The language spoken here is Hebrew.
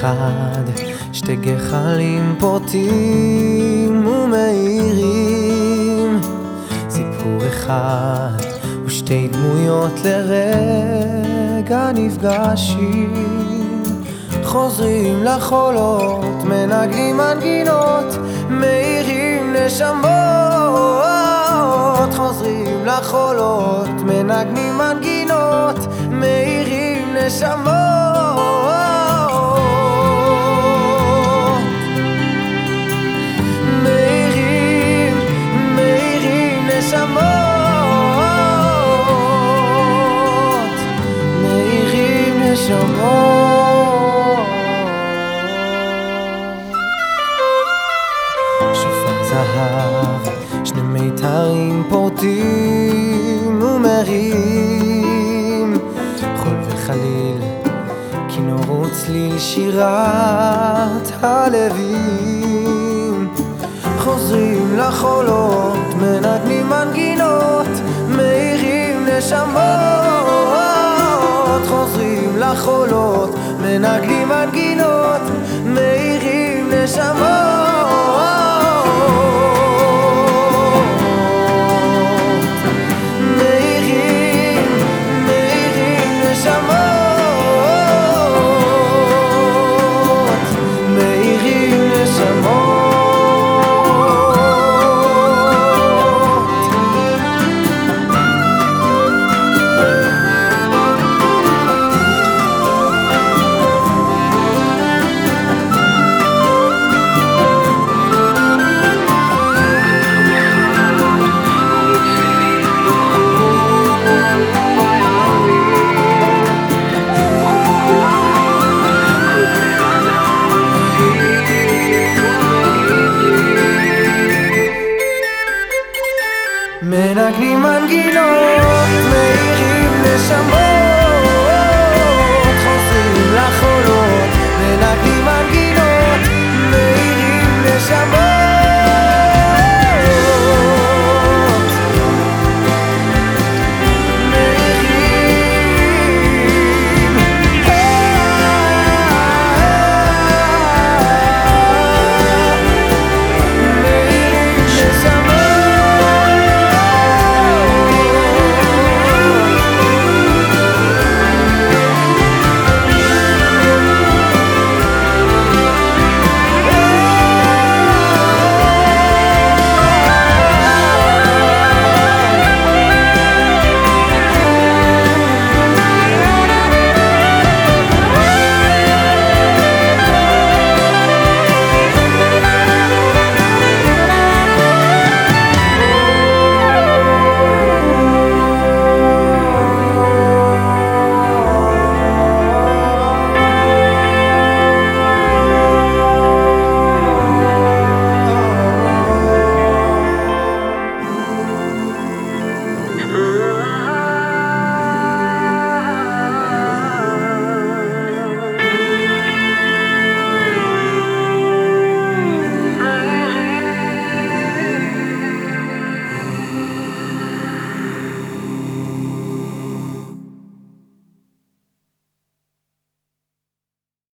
אחד, שתי גחלים פורטים ומאירים. סיפור אחד ושתי דמויות לרגע נפגשים. חוזרים לחולות, מנגנים מנגינות, מאירים נשמות. חוזרים לחולות, מנגנים מנגינות, מאירים נשמות זהב, שני מיתרים פורטים ומרים חול וחליל, כינור וצליל שירת הלווים. חוזרים לחולות, מנגנים מנגינות, מאירים נשמות. חוזרים לחולות, מנגנים מנגינות, מאירים נשמות מנגנים מנגינות, מאירים נשמות.